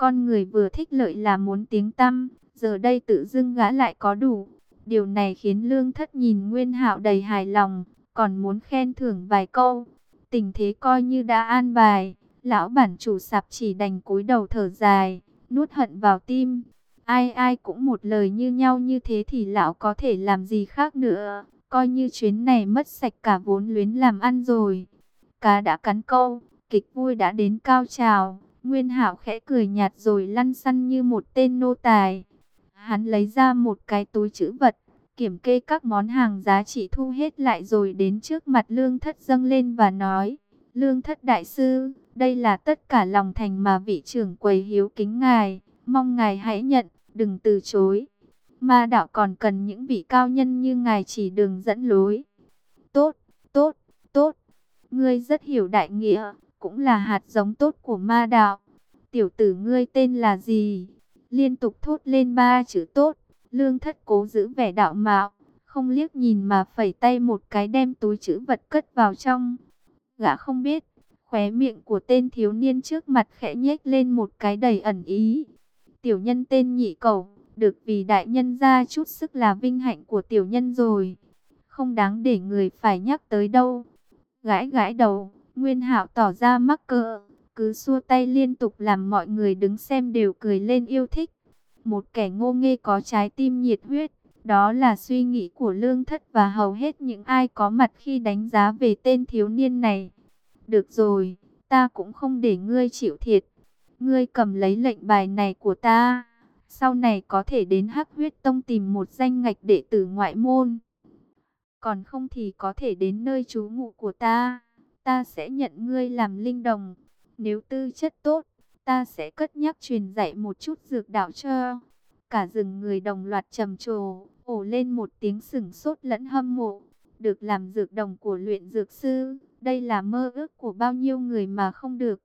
Con người vừa thích lợi là muốn tiếng tăm, giờ đây tự dưng gã lại có đủ. Điều này khiến lương thất nhìn Nguyên hạo đầy hài lòng, còn muốn khen thưởng vài câu. Tình thế coi như đã an bài, lão bản chủ sạp chỉ đành cúi đầu thở dài, nuốt hận vào tim. Ai ai cũng một lời như nhau như thế thì lão có thể làm gì khác nữa. Coi như chuyến này mất sạch cả vốn luyến làm ăn rồi. Cá đã cắn câu, kịch vui đã đến cao trào. Nguyên hạo khẽ cười nhạt rồi lăn xăn như một tên nô tài. Hắn lấy ra một cái túi chữ vật, kiểm kê các món hàng giá trị thu hết lại rồi đến trước mặt lương thất dâng lên và nói. Lương thất đại sư, đây là tất cả lòng thành mà vị trưởng quầy hiếu kính ngài, mong ngài hãy nhận, đừng từ chối. Ma đạo còn cần những vị cao nhân như ngài chỉ đường dẫn lối. Tốt, tốt, tốt, ngươi rất hiểu đại nghĩa, cũng là hạt giống tốt của ma đạo. Tiểu tử ngươi tên là gì? Liên tục thốt lên ba chữ tốt, lương thất cố giữ vẻ đạo mạo, không liếc nhìn mà phẩy tay một cái đem túi chữ vật cất vào trong. Gã không biết, khóe miệng của tên thiếu niên trước mặt khẽ nhếch lên một cái đầy ẩn ý. Tiểu nhân tên nhị cầu, được vì đại nhân ra chút sức là vinh hạnh của tiểu nhân rồi. Không đáng để người phải nhắc tới đâu. Gãi gãi đầu, Nguyên hạo tỏ ra mắc cỡ, cứ xua tay liên tục làm mọi người đứng xem đều cười lên yêu thích. Một kẻ ngô nghê có trái tim nhiệt huyết, đó là suy nghĩ của lương thất và hầu hết những ai có mặt khi đánh giá về tên thiếu niên này. Được rồi, ta cũng không để ngươi chịu thiệt. Ngươi cầm lấy lệnh bài này của ta. Sau này có thể đến Hắc Huyết Tông tìm một danh ngạch đệ tử ngoại môn. Còn không thì có thể đến nơi trú ngụ của ta. Ta sẽ nhận ngươi làm linh đồng. Nếu tư chất tốt, ta sẽ cất nhắc truyền dạy một chút dược đạo cho. Cả rừng người đồng loạt trầm trồ, ổ lên một tiếng sừng sốt lẫn hâm mộ. Được làm dược đồng của luyện dược sư, đây là mơ ước của bao nhiêu người mà không được.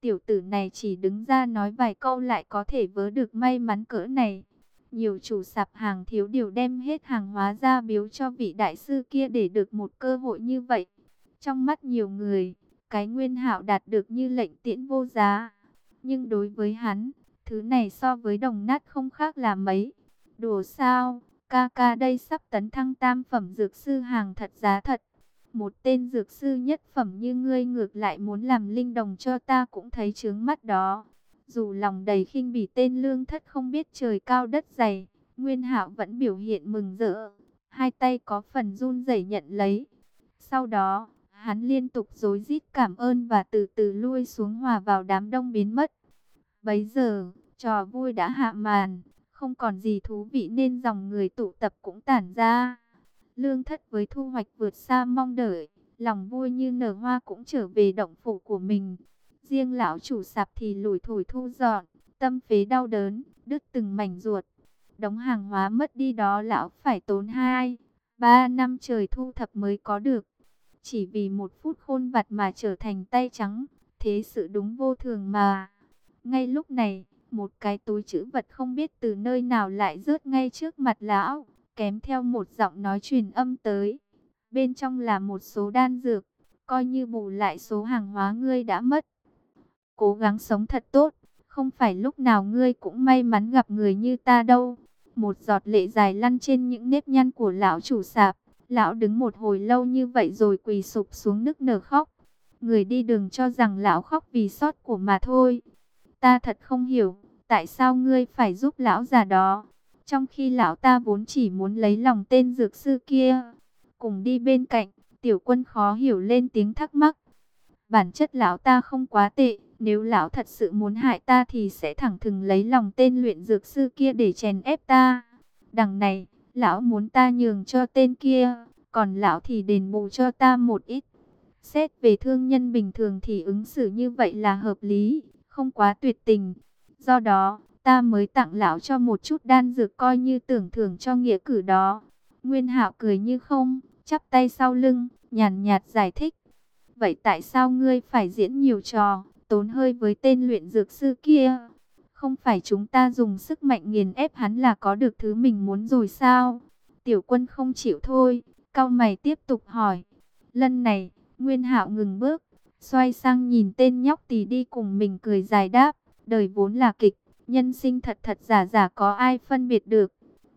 Tiểu tử này chỉ đứng ra nói vài câu lại có thể vớ được may mắn cỡ này. Nhiều chủ sạp hàng thiếu điều đem hết hàng hóa ra biếu cho vị đại sư kia để được một cơ hội như vậy. Trong mắt nhiều người, cái nguyên hạo đạt được như lệnh tiễn vô giá. Nhưng đối với hắn, thứ này so với đồng nát không khác là mấy. Đùa sao, ca ca đây sắp tấn thăng tam phẩm dược sư hàng thật giá thật. Một tên dược sư nhất phẩm như ngươi ngược lại muốn làm linh đồng cho ta cũng thấy chướng mắt đó. Dù lòng đầy khinh bỉ tên lương thất không biết trời cao đất dày, Nguyên Hạo vẫn biểu hiện mừng rỡ, hai tay có phần run rẩy nhận lấy. Sau đó, hắn liên tục dối rít cảm ơn và từ từ lui xuống hòa vào đám đông biến mất. Bấy giờ, trò vui đã hạ màn, không còn gì thú vị nên dòng người tụ tập cũng tản ra. Lương thất với thu hoạch vượt xa mong đợi, lòng vui như nở hoa cũng trở về động phủ của mình. Riêng lão chủ sạp thì lủi thủi thu dọn, tâm phế đau đớn, đứt từng mảnh ruột. Đóng hàng hóa mất đi đó lão phải tốn hai, ba năm trời thu thập mới có được. Chỉ vì một phút khôn vặt mà trở thành tay trắng, thế sự đúng vô thường mà. Ngay lúc này, một cái túi chữ vật không biết từ nơi nào lại rớt ngay trước mặt lão kém theo một giọng nói truyền âm tới. Bên trong là một số đan dược, coi như bù lại số hàng hóa ngươi đã mất. Cố gắng sống thật tốt, không phải lúc nào ngươi cũng may mắn gặp người như ta đâu. Một giọt lệ dài lăn trên những nếp nhăn của lão chủ sạp. Lão đứng một hồi lâu như vậy rồi quỳ sụp xuống nức nở khóc. Người đi đường cho rằng lão khóc vì sót của mà thôi. Ta thật không hiểu, tại sao ngươi phải giúp lão già đó. Trong khi lão ta vốn chỉ muốn lấy lòng tên dược sư kia, cùng đi bên cạnh, tiểu quân khó hiểu lên tiếng thắc mắc. Bản chất lão ta không quá tệ, nếu lão thật sự muốn hại ta thì sẽ thẳng thừng lấy lòng tên luyện dược sư kia để chèn ép ta. Đằng này, lão muốn ta nhường cho tên kia, còn lão thì đền bù cho ta một ít. Xét về thương nhân bình thường thì ứng xử như vậy là hợp lý, không quá tuyệt tình. Do đó, ta mới tặng lão cho một chút đan dược coi như tưởng thưởng cho nghĩa cử đó. Nguyên Hạo cười như không, chắp tay sau lưng, nhàn nhạt giải thích. Vậy tại sao ngươi phải diễn nhiều trò, tốn hơi với tên luyện dược sư kia? Không phải chúng ta dùng sức mạnh nghiền ép hắn là có được thứ mình muốn rồi sao? Tiểu quân không chịu thôi, cao mày tiếp tục hỏi. Lần này, Nguyên Hạo ngừng bước, xoay sang nhìn tên nhóc tì đi cùng mình cười dài đáp Đời vốn là kịch, nhân sinh thật thật giả giả có ai phân biệt được.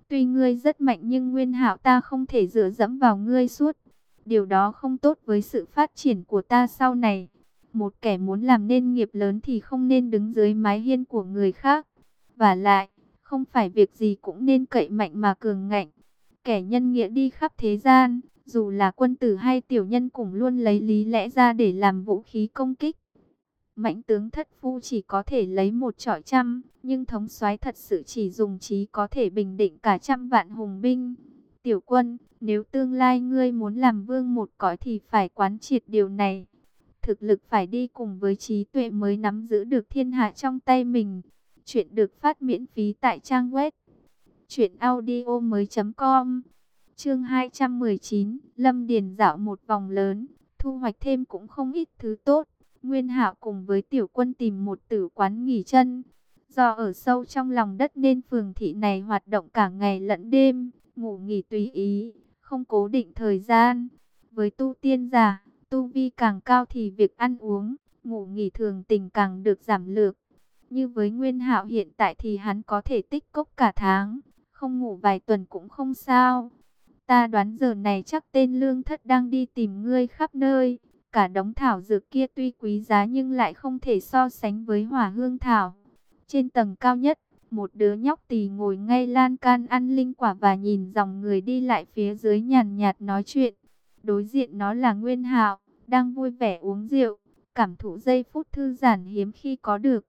Tuy ngươi rất mạnh nhưng nguyên hạo ta không thể dựa dẫm vào ngươi suốt. Điều đó không tốt với sự phát triển của ta sau này. Một kẻ muốn làm nên nghiệp lớn thì không nên đứng dưới mái hiên của người khác. Và lại, không phải việc gì cũng nên cậy mạnh mà cường ngạnh. Kẻ nhân nghĩa đi khắp thế gian, dù là quân tử hay tiểu nhân cũng luôn lấy lý lẽ ra để làm vũ khí công kích. Mạnh tướng thất phu chỉ có thể lấy một trọi trăm, nhưng thống soái thật sự chỉ dùng trí có thể bình định cả trăm vạn hùng binh. Tiểu quân, nếu tương lai ngươi muốn làm vương một cõi thì phải quán triệt điều này. Thực lực phải đi cùng với trí tuệ mới nắm giữ được thiên hạ trong tay mình. Chuyện được phát miễn phí tại trang web truyệnaudiomoi.com. Chương 219, Lâm Điền dạo một vòng lớn, thu hoạch thêm cũng không ít thứ tốt. Nguyên Hạo cùng với tiểu quân tìm một tử quán nghỉ chân. Do ở sâu trong lòng đất nên phường thị này hoạt động cả ngày lẫn đêm, ngủ nghỉ tùy ý, không cố định thời gian. Với tu tiên giả, tu vi càng cao thì việc ăn uống, ngủ nghỉ thường tình càng được giảm lược. Như với Nguyên Hạo hiện tại thì hắn có thể tích cốc cả tháng, không ngủ vài tuần cũng không sao. Ta đoán giờ này chắc tên lương thất đang đi tìm ngươi khắp nơi. Cả đống thảo dược kia tuy quý giá nhưng lại không thể so sánh với hỏa hương thảo. Trên tầng cao nhất, một đứa nhóc tỳ ngồi ngay lan can ăn linh quả và nhìn dòng người đi lại phía dưới nhàn nhạt nói chuyện. Đối diện nó là Nguyên Hạo, đang vui vẻ uống rượu, cảm thụ giây phút thư giãn hiếm khi có được.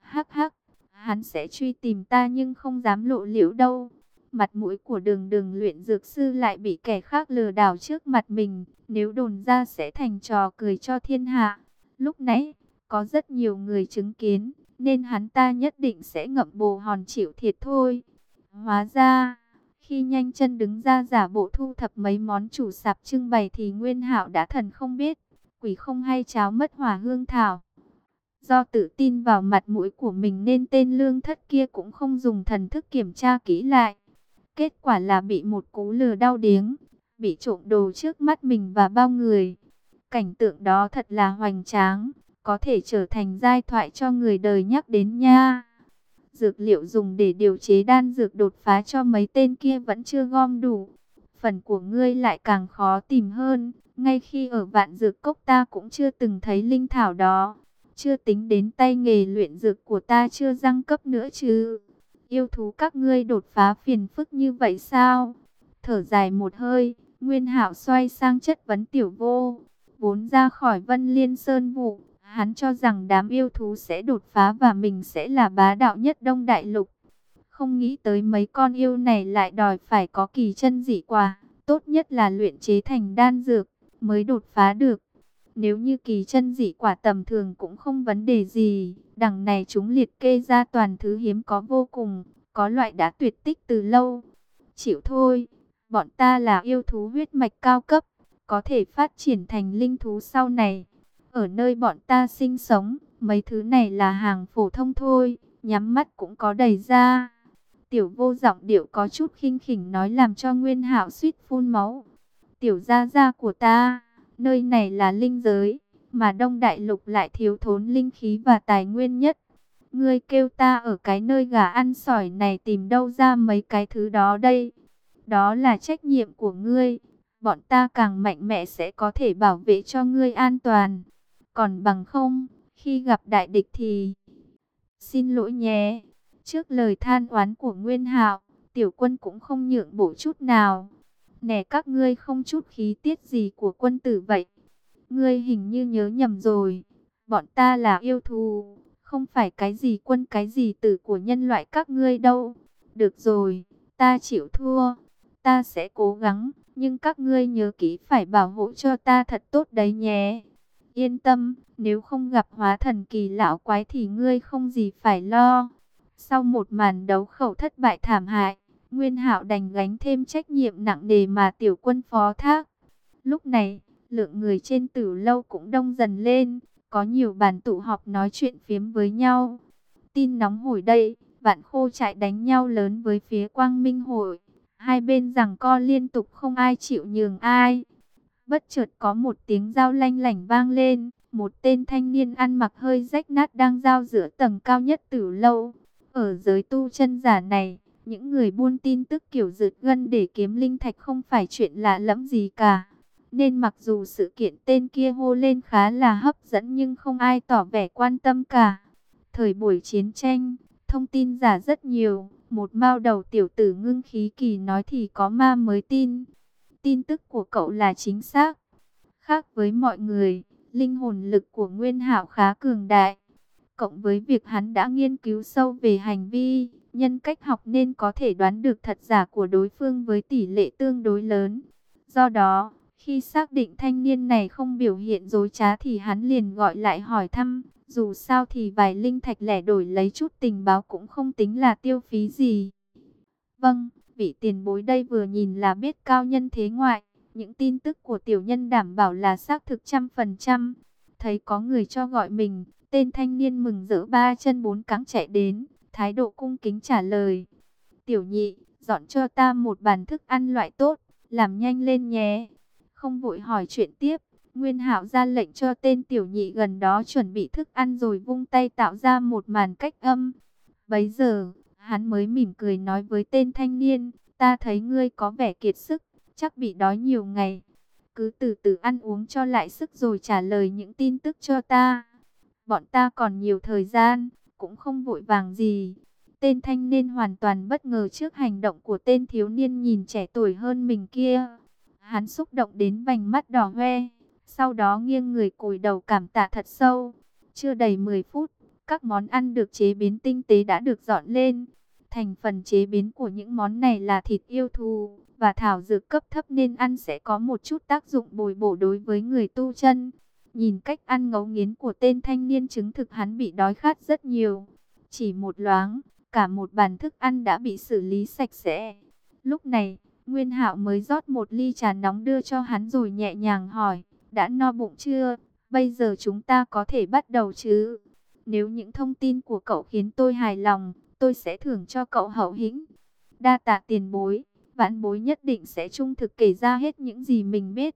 Hắc hắc, hắn sẽ truy tìm ta nhưng không dám lộ liễu đâu. Mặt mũi của đường đường luyện dược sư lại bị kẻ khác lừa đảo trước mặt mình, nếu đồn ra sẽ thành trò cười cho thiên hạ. Lúc nãy, có rất nhiều người chứng kiến, nên hắn ta nhất định sẽ ngậm bồ hòn chịu thiệt thôi. Hóa ra, khi nhanh chân đứng ra giả bộ thu thập mấy món chủ sạp trưng bày thì Nguyên Hạo đã thần không biết, quỷ không hay cháo mất hỏa hương thảo. Do tự tin vào mặt mũi của mình nên tên lương thất kia cũng không dùng thần thức kiểm tra kỹ lại. Kết quả là bị một cú lừa đau điếng, bị trộm đồ trước mắt mình và bao người. Cảnh tượng đó thật là hoành tráng, có thể trở thành giai thoại cho người đời nhắc đến nha. Dược liệu dùng để điều chế đan dược đột phá cho mấy tên kia vẫn chưa gom đủ. Phần của ngươi lại càng khó tìm hơn, ngay khi ở vạn dược cốc ta cũng chưa từng thấy linh thảo đó. Chưa tính đến tay nghề luyện dược của ta chưa răng cấp nữa chứ. Yêu thú các ngươi đột phá phiền phức như vậy sao? Thở dài một hơi, Nguyên Hạo xoay sang chất vấn tiểu vô. Vốn ra khỏi Vân Liên Sơn vụ, hắn cho rằng đám yêu thú sẽ đột phá và mình sẽ là bá đạo nhất Đông Đại Lục. Không nghĩ tới mấy con yêu này lại đòi phải có kỳ chân dị quả, tốt nhất là luyện chế thành đan dược mới đột phá được. Nếu như kỳ chân dị quả tầm thường cũng không vấn đề gì, đằng này chúng liệt kê ra toàn thứ hiếm có vô cùng, có loại đã tuyệt tích từ lâu. Chịu thôi, bọn ta là yêu thú huyết mạch cao cấp, có thể phát triển thành linh thú sau này. Ở nơi bọn ta sinh sống, mấy thứ này là hàng phổ thông thôi, nhắm mắt cũng có đầy ra. Tiểu vô giọng điệu có chút khinh khỉnh nói làm cho Nguyên Hạo suýt phun máu. Tiểu gia gia của ta Nơi này là linh giới, mà Đông Đại Lục lại thiếu thốn linh khí và tài nguyên nhất. Ngươi kêu ta ở cái nơi gà ăn sỏi này tìm đâu ra mấy cái thứ đó đây. Đó là trách nhiệm của ngươi. Bọn ta càng mạnh mẽ sẽ có thể bảo vệ cho ngươi an toàn. Còn bằng không, khi gặp đại địch thì... Xin lỗi nhé. Trước lời than oán của Nguyên Hạo, tiểu quân cũng không nhượng bộ chút nào. Nè các ngươi không chút khí tiết gì của quân tử vậy. Ngươi hình như nhớ nhầm rồi. Bọn ta là yêu thù. Không phải cái gì quân cái gì tử của nhân loại các ngươi đâu. Được rồi, ta chịu thua. Ta sẽ cố gắng. Nhưng các ngươi nhớ kỹ phải bảo hộ cho ta thật tốt đấy nhé. Yên tâm, nếu không gặp hóa thần kỳ lão quái thì ngươi không gì phải lo. Sau một màn đấu khẩu thất bại thảm hại, Nguyên Hạo đành gánh thêm trách nhiệm nặng nề mà tiểu quân phó thác. Lúc này, lượng người trên tử lâu cũng đông dần lên, có nhiều bàn tụ họp nói chuyện phiếm với nhau. Tin nóng hồi đây, vạn khô chạy đánh nhau lớn với phía quang minh hội. Hai bên rằng co liên tục không ai chịu nhường ai. Bất chợt có một tiếng dao lanh lảnh vang lên, một tên thanh niên ăn mặc hơi rách nát đang giao giữa tầng cao nhất tử lâu. Ở giới tu chân giả này, những người buôn tin tức kiểu rượt gân để kiếm linh thạch không phải chuyện lạ lẫm gì cả. Nên mặc dù sự kiện tên kia hô lên khá là hấp dẫn nhưng không ai tỏ vẻ quan tâm cả. Thời buổi chiến tranh, thông tin giả rất nhiều. Một mao đầu tiểu tử ngưng khí kỳ nói thì có ma mới tin. Tin tức của cậu là chính xác. Khác với mọi người, linh hồn lực của Nguyên Hạo khá cường đại. Cộng với việc hắn đã nghiên cứu sâu về hành vi, nhân cách học nên có thể đoán được thật giả của đối phương với tỷ lệ tương đối lớn. Do đó, khi xác định thanh niên này không biểu hiện dối trá thì hắn liền gọi lại hỏi thăm. Dù sao thì vài linh thạch lẻ đổi lấy chút tình báo cũng không tính là tiêu phí gì. Vâng, vị tiền bối đây vừa nhìn là biết cao nhân thế ngoại. Những tin tức của tiểu nhân đảm bảo là xác thực trăm phần trăm. Thấy có người cho gọi mình, tên thanh niên mừng rỡ ba chân bốn cẳng chạy đến, thái độ cung kính trả lời. Tiểu nhị, dọn cho ta một bàn thức ăn loại tốt, làm nhanh lên nhé. Không vội hỏi chuyện tiếp, Nguyên Hạo ra lệnh cho tên tiểu nhị gần đó chuẩn bị thức ăn rồi vung tay tạo ra một màn cách âm. Bấy giờ, hắn mới mỉm cười nói với tên thanh niên, ta thấy ngươi có vẻ kiệt sức, chắc bị đói nhiều ngày. Cứ từ từ ăn uống cho lại sức rồi trả lời những tin tức cho ta. Bọn ta còn nhiều thời gian, cũng không vội vàng gì. Tên thanh niên hoàn toàn bất ngờ trước hành động của tên thiếu niên nhìn trẻ tuổi hơn mình kia. Hắn xúc động đến vành mắt đỏ hoe. Sau đó nghiêng người cúi đầu cảm tạ thật sâu. Chưa đầy 10 phút, các món ăn được chế biến tinh tế đã được dọn lên. Thành phần chế biến của những món này là thịt yêu thù và thảo dược cấp thấp nên ăn sẽ có một chút tác dụng bồi bổ đối với người tu chân. Nhìn cách ăn ngấu nghiến của tên thanh niên chứng thực hắn bị đói khát rất nhiều. Chỉ một loáng, cả một bàn thức ăn đã bị xử lý sạch sẽ. Lúc này, Nguyên Hạo mới rót một ly trà nóng đưa cho hắn rồi nhẹ nhàng hỏi, đã no bụng chưa? Bây giờ chúng ta có thể bắt đầu chứ? Nếu những thông tin của cậu khiến tôi hài lòng, tôi sẽ thưởng cho cậu hậu hĩnh. Đa tạ tiền bối, vãn bối nhất định sẽ trung thực kể ra hết những gì mình biết.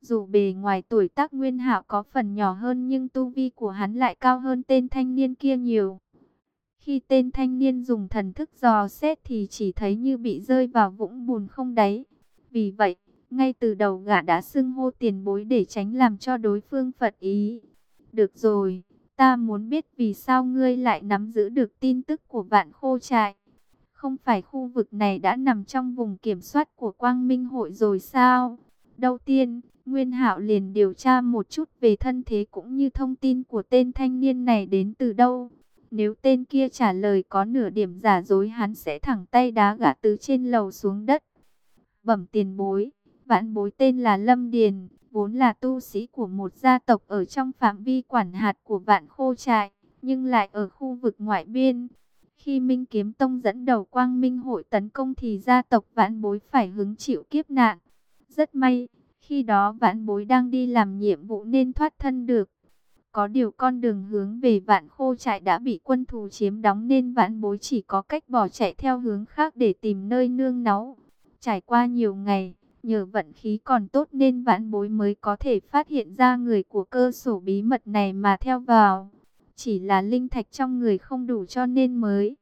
Dù bề ngoài tuổi tác Nguyên Hạo có phần nhỏ hơn nhưng tu vi của hắn lại cao hơn tên thanh niên kia nhiều. Khi tên thanh niên dùng thần thức dò xét thì chỉ thấy như bị rơi vào vũng bùn không đáy. Vì vậy, ngay từ đầu gã đã xưng hô tiền bối để tránh làm cho đối phương phật ý. Được rồi, ta muốn biết vì sao ngươi lại nắm giữ được tin tức của vạn khô trại. Không phải khu vực này đã nằm trong vùng kiểm soát của Quang Minh hội rồi sao? Đầu tiên, Nguyên Hạo liền điều tra một chút về thân thế cũng như thông tin của tên thanh niên này đến từ đâu. Nếu tên kia trả lời có nửa điểm giả dối hắn sẽ thẳng tay đá gã từ trên lầu xuống đất. Bẩm tiền bối, vãn bối tên là Lâm Điền, vốn là tu sĩ của một gia tộc ở trong phạm vi quản hạt của vạn khô trại, nhưng lại ở khu vực ngoại biên. Khi Minh Kiếm Tông dẫn đầu quang minh hội tấn công thì gia tộc vãn bối phải hứng chịu kiếp nạn. Rất may, khi đó vãn bối đang đi làm nhiệm vụ nên thoát thân được. Có điều con đường hướng về vạn khô trại đã bị quân thù chiếm đóng nên vãn bối chỉ có cách bỏ chạy theo hướng khác để tìm nơi nương náu. Trải qua nhiều ngày, nhờ vận khí còn tốt nên vãn bối mới có thể phát hiện ra người của cơ sổ bí mật này mà theo vào. Chỉ là linh thạch trong người không đủ cho nên mới.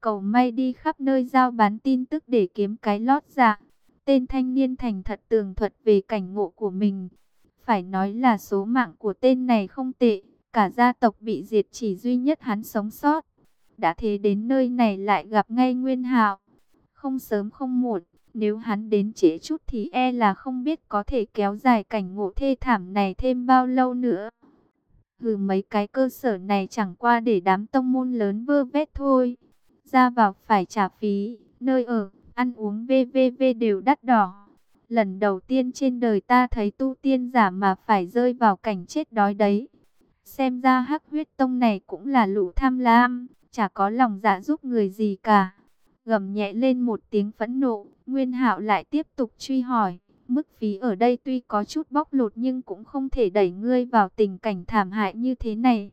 Cầu may đi khắp nơi giao bán tin tức để kiếm cái lót dạ. Tên thanh niên thành thật tường thuật về cảnh ngộ của mình. Phải nói là số mạng của tên này không tệ. Cả gia tộc bị diệt chỉ duy nhất hắn sống sót. Đã thế đến nơi này lại gặp ngay Nguyên Hạo. Không sớm không muộn, nếu hắn đến trễ chút thì e là không biết có thể kéo dài cảnh ngộ thê thảm này thêm bao lâu nữa. Hừ mấy cái cơ sở này chẳng qua để đám tông môn lớn vơ vét thôi. Ra vào phải trả phí, nơi ở, ăn uống VVV đều đắt đỏ. Lần đầu tiên trên đời ta thấy tu tiên giả mà phải rơi vào cảnh chết đói đấy. Xem ra hắc huyết tông này cũng là lũ tham lam, chả có lòng dạ giúp người gì cả. Gầm nhẹ lên một tiếng phẫn nộ, Nguyên Hạo lại tiếp tục truy hỏi. Mức phí ở đây tuy có chút bóc lột nhưng cũng không thể đẩy ngươi vào tình cảnh thảm hại như thế này.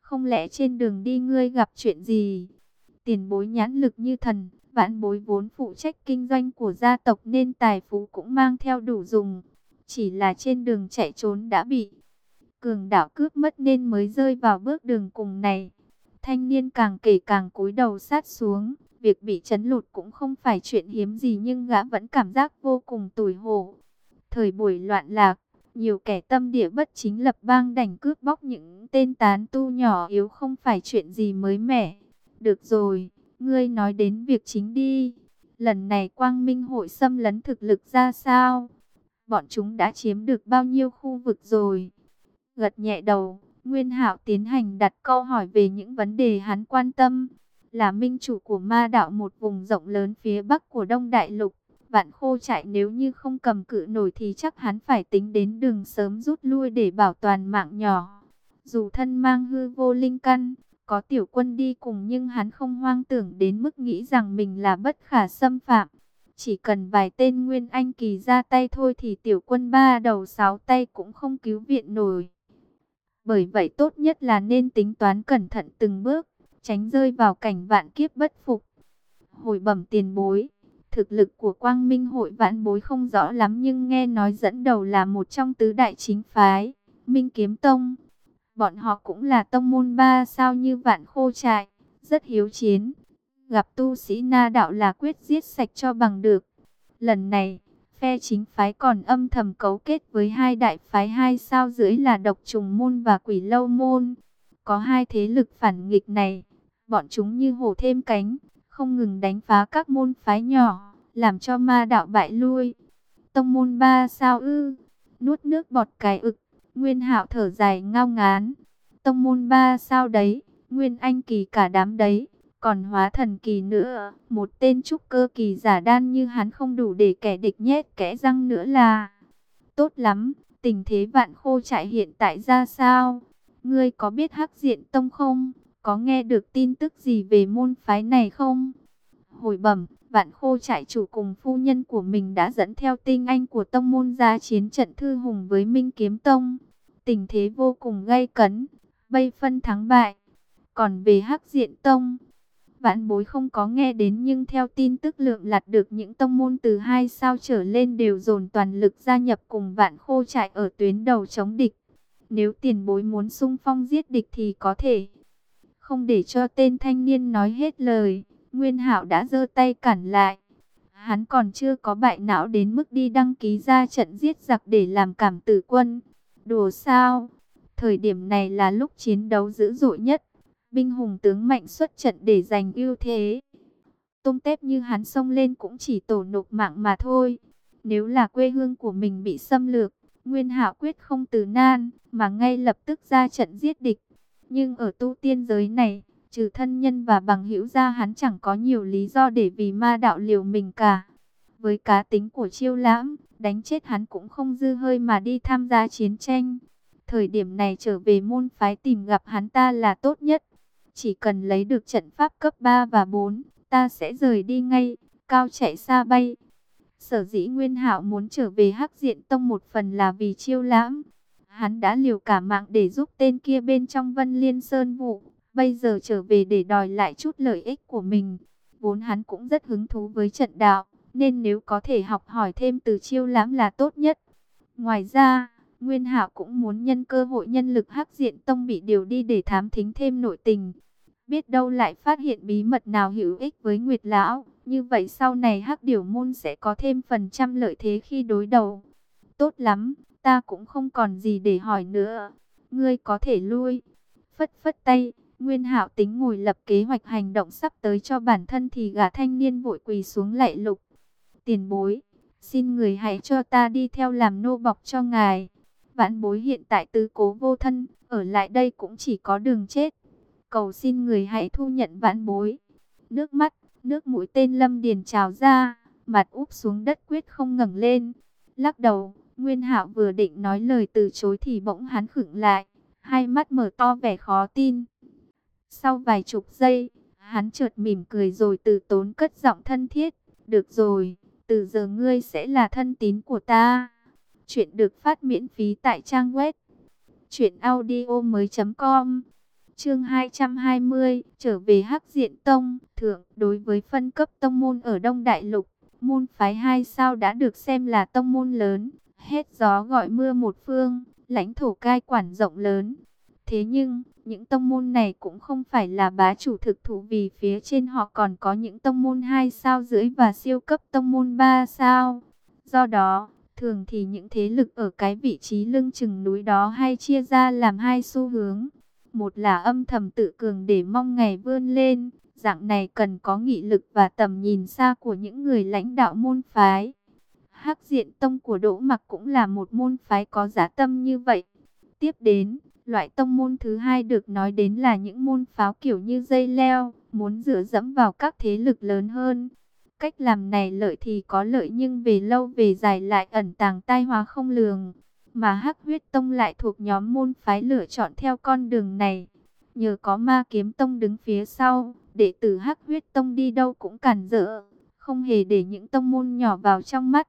Không lẽ trên đường đi ngươi gặp chuyện gì? Tiền bối nhãn lực như thần, vãn bối vốn phụ trách kinh doanh của gia tộc nên tài phú cũng mang theo đủ dùng. Chỉ là trên đường chạy trốn đã bị cường đạo cướp mất nên mới rơi vào bước đường cùng này. Thanh niên càng kể càng cúi đầu sát xuống, việc bị chấn lụt cũng không phải chuyện hiếm gì nhưng gã vẫn cảm giác vô cùng tủi hổ. Thời buổi loạn lạc, nhiều kẻ tâm địa bất chính lập bang đành cướp bóc những tên tán tu nhỏ yếu không phải chuyện gì mới mẻ. Được rồi, ngươi nói đến việc chính đi. Lần này quang minh hội xâm lấn thực lực ra sao? Bọn chúng đã chiếm được bao nhiêu khu vực rồi? Gật nhẹ đầu, Nguyên Hạo tiến hành đặt câu hỏi về những vấn đề hắn quan tâm. Là minh chủ của ma đạo một vùng rộng lớn phía bắc của Đông Đại Lục. Vạn khô chạy nếu như không cầm cự nổi thì chắc hắn phải tính đến đường sớm rút lui để bảo toàn mạng nhỏ. Dù thân mang hư vô linh căn, có tiểu quân đi cùng nhưng hắn không hoang tưởng đến mức nghĩ rằng mình là bất khả xâm phạm. Chỉ cần vài tên Nguyên Anh kỳ ra tay thôi thì tiểu quân ba đầu sáu tay cũng không cứu viện nổi. Bởi vậy tốt nhất là nên tính toán cẩn thận từng bước, tránh rơi vào cảnh vạn kiếp bất phục. Hồi bẩm tiền bối, thực lực của quang minh hội vạn bối không rõ lắm nhưng nghe nói dẫn đầu là một trong tứ đại chính phái, Minh Kiếm Tông. Bọn họ cũng là tông môn ba sao như vạn khô trại, rất hiếu chiến. Gặp tu sĩ na đạo là quyết giết sạch cho bằng được. Lần này, phe chính phái còn âm thầm cấu kết với hai đại phái hai sao dưới là độc trùng môn và quỷ lâu môn. Có hai thế lực phản nghịch này, bọn chúng như hổ thêm cánh, không ngừng đánh phá các môn phái nhỏ, làm cho ma đạo bại lui. Tông môn ba sao ư, nuốt nước bọt cái ực, Nguyên Hạo thở dài ngao ngán. Tông môn ba sao đấy, Nguyên Anh kỳ cả đám đấy, còn hóa thần kỳ nữa, một tên trúc cơ kỳ giả đan như hắn không đủ để kẻ địch nhét kẽ răng nữa là. Tốt lắm, tình thế vạn khô trại hiện tại ra sao? Ngươi có biết hắc diện tông không? Có nghe được tin tức gì về môn phái này không? Hồi bẩm, vạn khô trại chủ cùng phu nhân của mình đã dẫn theo tinh anh của tông môn ra chiến trận thư hùng với Minh Kiếm Tông. Tình thế vô cùng gay cấn, bây phân thắng bại. Còn về hắc diện tông, vạn bối không có nghe đến nhưng theo tin tức lượng lặt được những tông môn từ hai sao trở lên đều dồn toàn lực gia nhập cùng vạn khô trại ở tuyến đầu chống địch. Nếu tiền bối muốn sung phong giết địch thì có thể. Không để cho tên thanh niên nói hết lời, Nguyên Hạo đã giơ tay cản lại. Hắn còn chưa có bại não đến mức đi đăng ký ra trận giết giặc để làm cảm tử quân. Đùa sao? Thời điểm này là lúc chiến đấu dữ dội nhất. Binh hùng tướng mạnh xuất trận để giành ưu thế. Tôm tép như hắn xông lên cũng chỉ tổ nộp mạng mà thôi. Nếu là quê hương của mình bị xâm lược, Nguyên Hạo quyết không từ nan, mà ngay lập tức ra trận giết địch. Nhưng ở tu tiên giới này, trừ thân nhân và bằng hữu ra hắn chẳng có nhiều lý do để vì ma đạo liều mình cả. Với cá tính của chiêu lãm, đánh chết hắn cũng không dư hơi mà đi tham gia chiến tranh. Thời điểm này trở về môn phái tìm gặp hắn ta là tốt nhất. Chỉ cần lấy được trận pháp cấp 3 và 4, ta sẽ rời đi ngay, cao chạy xa bay. Sở dĩ Nguyên Hạo muốn trở về Hắc Diện Tông một phần là vì chiêu lãm. Hắn đã liều cả mạng để giúp tên kia bên trong Vân Liên Sơn vụ, bây giờ trở về để đòi lại chút lợi ích của mình. Vốn hắn cũng rất hứng thú với trận đạo, nên nếu có thể học hỏi thêm từ chiêu lãm là tốt nhất. Ngoài ra, Nguyên Hạo cũng muốn nhân cơ hội nhân lực Hắc Diện Tông bị điều đi để thám thính thêm nội tình. Biết đâu lại phát hiện bí mật nào hữu ích với Nguyệt Lão, như vậy sau này Hắc Điểu Môn sẽ có thêm phần trăm lợi thế khi đối đầu. Tốt lắm, ta cũng không còn gì để hỏi nữa. Ngươi có thể lui. Phất phất tay, Nguyên Hạo tính ngồi lập kế hoạch hành động sắp tới cho bản thân thì gã thanh niên vội quỳ xuống lạy lục. Tiền bối, xin người hãy cho ta đi theo làm nô bọc cho ngài. Vãn bối hiện tại tứ cố vô thân, ở lại đây cũng chỉ có đường chết. Cầu xin người hãy thu nhận vãn bối. Nước mắt, nước mũi tên Lâm Điền trào ra, mặt úp xuống đất quyết không ngẩng lên. Lắc đầu, Nguyên Hạo vừa định nói lời từ chối thì bỗng hắn khựng lại, hai mắt mở to vẻ khó tin. Sau vài chục giây, hắn chợt mỉm cười rồi từ tốn cất giọng thân thiết. Được rồi, từ giờ ngươi sẽ là thân tín của ta. Chuyện được phát miễn phí tại trang web truyệnaudiomoi.com. Chương 220, trở về Hắc Diện Tông, thượng, đối với phân cấp tông môn ở Đông Đại Lục, môn phái hai sao đã được xem là tông môn lớn, hết gió gọi mưa một phương, lãnh thổ cai quản rộng lớn. Thế nhưng, những tông môn này cũng không phải là bá chủ thực thụ vì phía trên họ còn có những tông môn 2 sao rưỡi và siêu cấp tông môn 3 sao. Do đó, thường thì những thế lực ở cái vị trí lưng chừng núi đó hay chia ra làm hai xu hướng. Một là âm thầm tự cường để mong ngày vươn lên, dạng này cần có nghị lực và tầm nhìn xa của những người lãnh đạo môn phái. Hắc diện tông của Đỗ Mặc cũng là một môn phái có giá tâm như vậy. Tiếp đến, loại tông môn thứ hai được nói đến là những môn pháo kiểu như dây leo, muốn dựa dẫm vào các thế lực lớn hơn. Cách làm này lợi thì có lợi nhưng về lâu về dài lại ẩn tàng tai hóa không lường. Mà Hắc huyết tông lại thuộc nhóm môn phái lựa chọn theo con đường này. Nhờ có ma kiếm tông đứng phía sau, đệ tử Hắc huyết tông đi đâu cũng cản rỡ, không hề để những tông môn nhỏ vào trong mắt.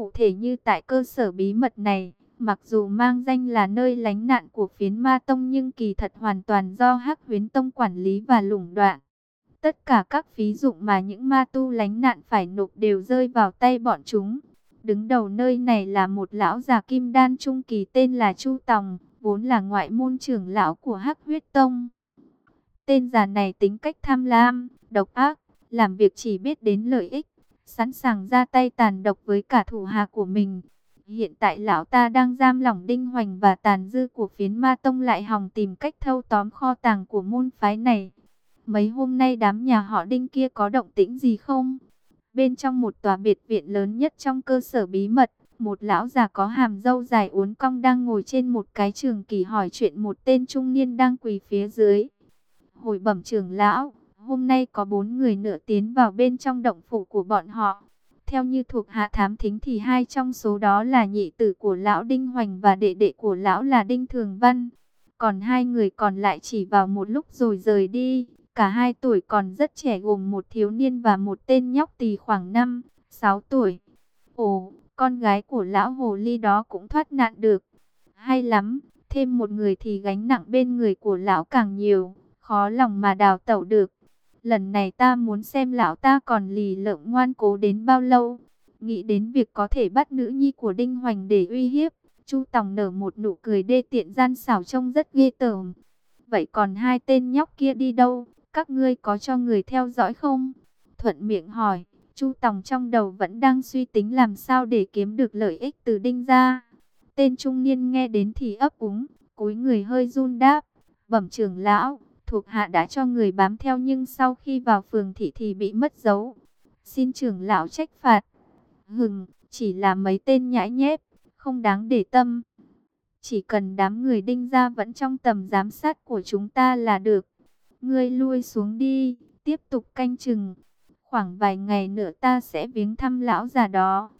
Cụ thể như tại cơ sở bí mật này, mặc dù mang danh là nơi lánh nạn của phiến ma tông nhưng kỳ thật hoàn toàn do hắc huyến tông quản lý và lũng đoạn. Tất cả các phí dụng mà những ma tu lánh nạn phải nộp đều rơi vào tay bọn chúng. Đứng đầu nơi này là một lão già kim đan trung kỳ tên là Chu Tòng, vốn là ngoại môn trưởng lão của hắc huyết tông. Tên già này tính cách tham lam, độc ác, làm việc chỉ biết đến lợi ích sẵn sàng ra tay tàn độc với cả thủ hạ của mình. Hiện tại lão ta đang giam lỏng Đinh Hoành và tàn dư của phiến ma tông lại hòng tìm cách thâu tóm kho tàng của môn phái này. Mấy hôm nay đám nhà họ Đinh kia có động tĩnh gì không? Bên trong một tòa biệt viện lớn nhất trong cơ sở bí mật, một lão già có hàm râu dài uốn cong đang ngồi trên một cái trường kỳ hỏi chuyện một tên trung niên đang quỳ phía dưới. Hồi bẩm trưởng lão, Hôm nay có bốn người nữa tiến vào bên trong động phủ của bọn họ. Theo như thuộc hạ thám thính thì hai trong số đó là nhị tử của lão Đinh Hoành và đệ đệ của lão là Đinh Thường Văn. Còn hai người còn lại chỉ vào một lúc rồi rời đi. Cả hai tuổi còn rất trẻ gồm một thiếu niên và một tên nhóc tỳ khoảng 5, 6 tuổi. Ồ, con gái của lão hồ ly đó cũng thoát nạn được. Hay lắm, thêm một người thì gánh nặng bên người của lão càng nhiều, khó lòng mà đào tẩu được. Lần này ta muốn xem lão ta còn lì lợm ngoan cố đến bao lâu. Nghĩ đến việc có thể bắt nữ nhi của Đinh Hoành để uy hiếp. Chu Tòng nở một nụ cười đê tiện gian xảo trông rất ghê tởm. Vậy còn hai tên nhóc kia đi đâu? Các ngươi có cho người theo dõi không? Thuận miệng hỏi. Chu Tòng trong đầu vẫn đang suy tính làm sao để kiếm được lợi ích từ Đinh ra. Tên trung niên nghe đến thì ấp úng, cúi người hơi run đáp. Bẩm trưởng lão, thuộc hạ đã cho người bám theo nhưng sau khi vào phường thị thì bị mất dấu. Xin trưởng lão trách phạt. Hừng, chỉ là mấy tên nhãi nhép, không đáng để tâm. Chỉ cần đám người đinh ra vẫn trong tầm giám sát của chúng ta là được. Ngươi lui xuống đi, tiếp tục canh chừng. Khoảng vài ngày nữa ta sẽ viếng thăm lão già đó.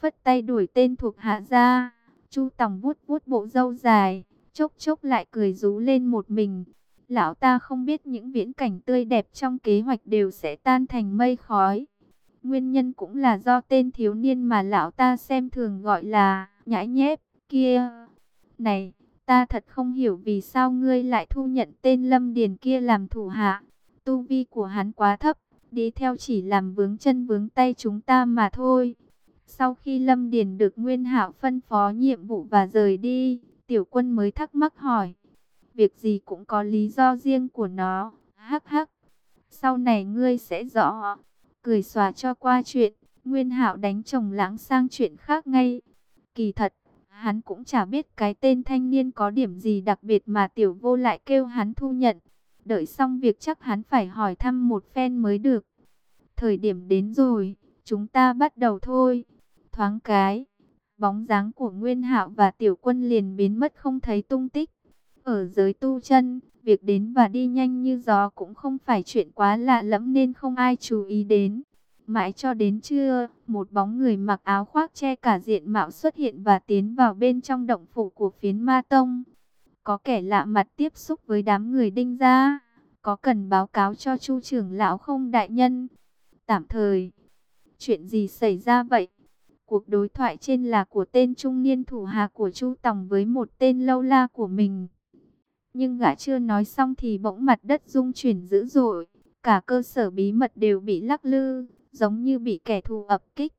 Phất tay đuổi tên thuộc hạ ra. Chu Tòng vuốt vuốt bộ râu dài, chốc chốc lại cười rú lên một mình. Lão ta không biết những viễn cảnh tươi đẹp trong kế hoạch đều sẽ tan thành mây khói. Nguyên nhân cũng là do tên thiếu niên mà lão ta xem thường gọi là nhãi nhép kia. Này, ta thật không hiểu vì sao ngươi lại thu nhận tên Lâm Điền kia làm thủ hạ. Tu vi của hắn quá thấp, đi theo chỉ làm vướng chân vướng tay chúng ta mà thôi. Sau khi Lâm Điền được Nguyên Hạo phân phó nhiệm vụ và rời đi, tiểu quân mới thắc mắc hỏi việc gì cũng có lý do riêng của nó. Hắc hắc, sau này ngươi sẽ rõ. Cười xòa cho qua chuyện, Nguyên Hạo đánh chồng lãng sang chuyện khác ngay. Kỳ thật, hắn cũng chả biết cái tên thanh niên có điểm gì đặc biệt mà tiểu vô lại kêu hắn thu nhận. Đợi xong việc chắc hắn phải hỏi thăm một phen mới được. Thời điểm đến rồi, chúng ta bắt đầu thôi. Thoáng cái, bóng dáng của Nguyên Hạo và Tiểu Quân liền biến mất không thấy tung tích. Ở giới tu chân, việc đến và đi nhanh như gió cũng không phải chuyện quá lạ lẫm nên không ai chú ý đến. Mãi cho đến trưa, một bóng người mặc áo khoác che cả diện mạo xuất hiện và tiến vào bên trong động phủ của phiến ma tông. Có kẻ lạ mặt tiếp xúc với đám người đinh gia Có cần báo cáo cho chu trưởng lão không đại nhân? Tạm thời. Chuyện gì xảy ra vậy? Cuộc đối thoại trên là của tên trung niên thủ hạ của Chu Tòng với một tên lâu la của mình. Nhưng gã chưa nói xong thì bỗng mặt đất rung chuyển dữ dội. Cả cơ sở bí mật đều bị lắc lư, giống như bị kẻ thù ập kích.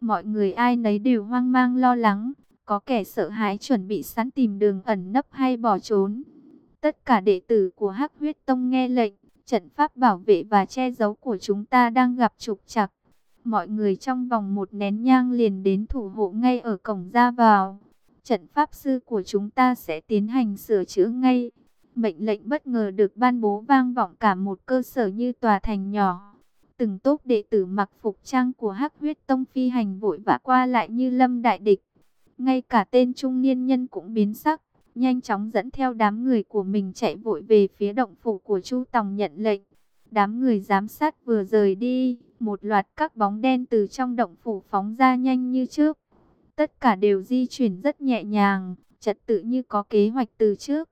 Mọi người ai nấy đều hoang mang lo lắng. có kẻ sợ hãi chuẩn bị sẵn tìm đường ẩn nấp hay bỏ trốn. Tất cả đệ tử của Hắc Huyết Tông nghe lệnh, trận pháp bảo vệ và che giấu của chúng ta đang gặp trục trặc. Mọi người trong vòng một nén nhang liền đến thủ hộ ngay ở cổng ra vào. Trận pháp sư của chúng ta sẽ tiến hành sửa chữa ngay. Mệnh lệnh bất ngờ được ban bố vang vọng cả một cơ sở như tòa thành nhỏ. Từng tốt đệ tử mặc phục trang của Hắc Huyết Tông phi hành vội vã qua lại như lâm đại địch. Ngay cả tên trung niên nhân cũng biến sắc, nhanh chóng dẫn theo đám người của mình chạy vội về phía động phủ của Chu Tòng nhận lệnh. Đám người giám sát vừa rời đi, một loạt các bóng đen từ trong động phủ phóng ra nhanh như trước. Tất cả đều di chuyển rất nhẹ nhàng, trật tự như có kế hoạch từ trước.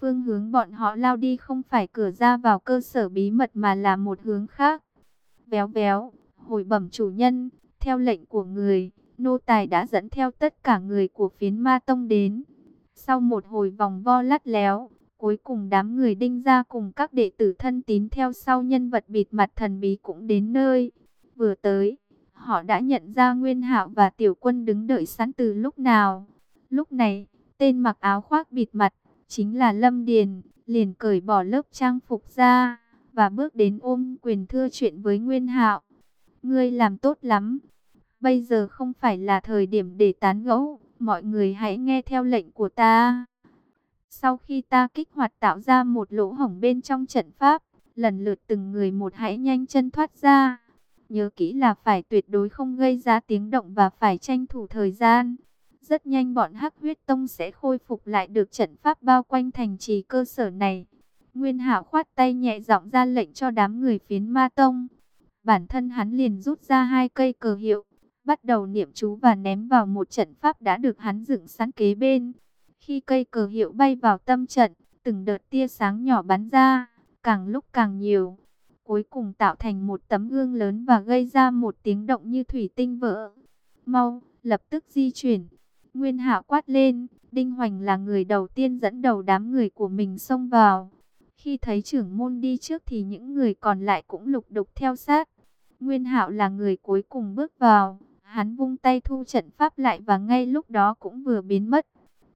Phương hướng bọn họ lao đi không phải cửa ra vào cơ sở bí mật mà là một hướng khác. béo béo hồi bẩm chủ nhân, theo lệnh của người, nô tài đã dẫn theo tất cả người của phiến ma tông đến. Sau một hồi vòng vo lắt léo, cuối cùng đám người đinh ra cùng các đệ tử thân tín theo sau nhân vật bịt mặt thần bí cũng đến nơi. Vừa tới, họ đã nhận ra Nguyên Hạo và Tiểu Quân đứng đợi sẵn từ lúc nào. Lúc này, tên mặc áo khoác bịt mặt, chính là Lâm Điền, liền cởi bỏ lớp trang phục ra và bước đến ôm quyền thưa chuyện với Nguyên Hạo. Ngươi làm tốt lắm. Bây giờ không phải là thời điểm để tán gẫu, mọi người hãy nghe theo lệnh của ta. Sau khi ta kích hoạt tạo ra một lỗ hổng bên trong trận pháp, lần lượt từng người một hãy nhanh chân thoát ra. Nhớ kỹ là phải tuyệt đối không gây ra tiếng động và phải tranh thủ thời gian. Rất nhanh bọn Hắc Huyết Tông sẽ khôi phục lại được trận pháp bao quanh thành trì cơ sở này. Nguyên Hạo khoát tay nhẹ giọng ra lệnh cho đám người phiến ma tông. Bản thân hắn liền rút ra hai cây cờ hiệu, bắt đầu niệm chú và ném vào một trận pháp đã được hắn dựng sẵn kế bên. Khi cây cờ hiệu bay vào tâm trận, từng đợt tia sáng nhỏ bắn ra, càng lúc càng nhiều. Cuối cùng tạo thành một tấm gương lớn và gây ra một tiếng động như thủy tinh vỡ. Mau, lập tức di chuyển. Nguyên Hạ quát lên, Đinh Hoành là người đầu tiên dẫn đầu đám người của mình xông vào. Khi thấy trưởng môn đi trước thì những người còn lại cũng lục đục theo sát. Nguyên Hạo là người cuối cùng bước vào, hắn vung tay thu trận pháp lại và ngay lúc đó cũng vừa biến mất.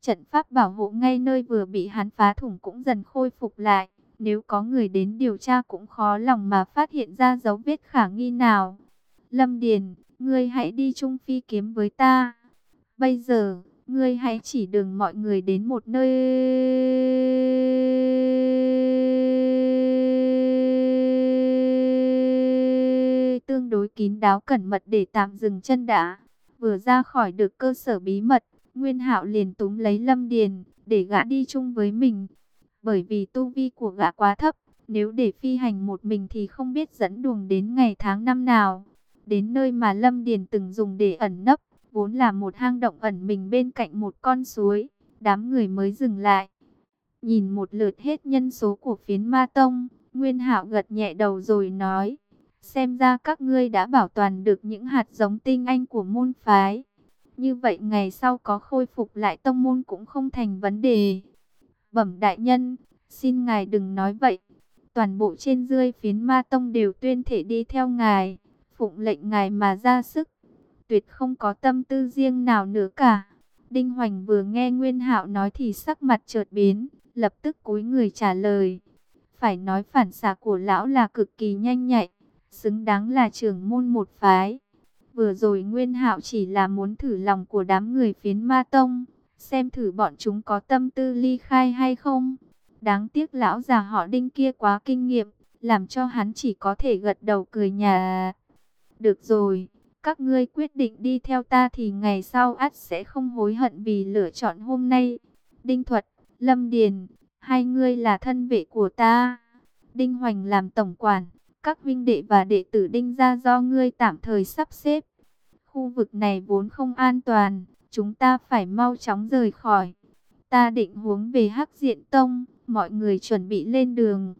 Trận pháp bảo hộ ngay nơi vừa bị hắn phá thủng cũng dần khôi phục lại. Nếu có người đến điều tra cũng khó lòng mà phát hiện ra dấu vết khả nghi nào. Lâm Điền, ngươi hãy đi chung phi kiếm với ta. Bây giờ, ngươi hãy chỉ đường mọi người đến một nơi tương đối kín đáo cẩn mật để tạm dừng chân đã. Vừa ra khỏi được cơ sở bí mật, Nguyên Hạo liền túm lấy Lâm Điền để gã đi chung với mình. Bởi vì tu vi của gã quá thấp, nếu để phi hành một mình thì không biết dẫn đường đến ngày tháng năm nào. Đến nơi mà Lâm Điền từng dùng để ẩn nấp, vốn là một hang động ẩn mình bên cạnh một con suối, đám người mới dừng lại. Nhìn một lượt hết nhân số của phiến ma tông, Nguyên Hạo gật nhẹ đầu rồi nói, xem ra các ngươi đã bảo toàn được những hạt giống tinh anh của môn phái. Như vậy ngày sau có khôi phục lại tông môn cũng không thành vấn đề. Bẩm đại nhân, xin ngài đừng nói vậy. Toàn bộ trên dưới phiến ma tông đều tuyên thể đi theo ngài, phụng lệnh ngài mà ra sức tuyệt không có tâm tư riêng nào nữa cả. Đinh Hoành vừa nghe Nguyên Hạo nói thì sắc mặt chợt biến, lập tức cúi người trả lời. Phải nói phản xạ của lão là cực kỳ nhanh nhạy, xứng đáng là trưởng môn một phái. Vừa rồi Nguyên Hạo chỉ là muốn thử lòng của đám người phiến ma tông, xem thử bọn chúng có tâm tư ly khai hay không. Đáng tiếc lão già họ Đinh kia quá kinh nghiệm, làm cho hắn chỉ có thể gật đầu cười nhà. Được rồi, các ngươi quyết định đi theo ta thì ngày sau ắt sẽ không hối hận vì lựa chọn hôm nay. Đinh Thuật, Lâm Điền, hai ngươi là thân vệ của ta. Đinh Hoành làm tổng quản, các vinh đệ và đệ tử Đinh gia do ngươi tạm thời sắp xếp. Khu vực này vốn không an toàn, chúng ta phải mau chóng rời khỏi. Ta định hướng về Hắc Diện Tông, mọi người chuẩn bị lên đường.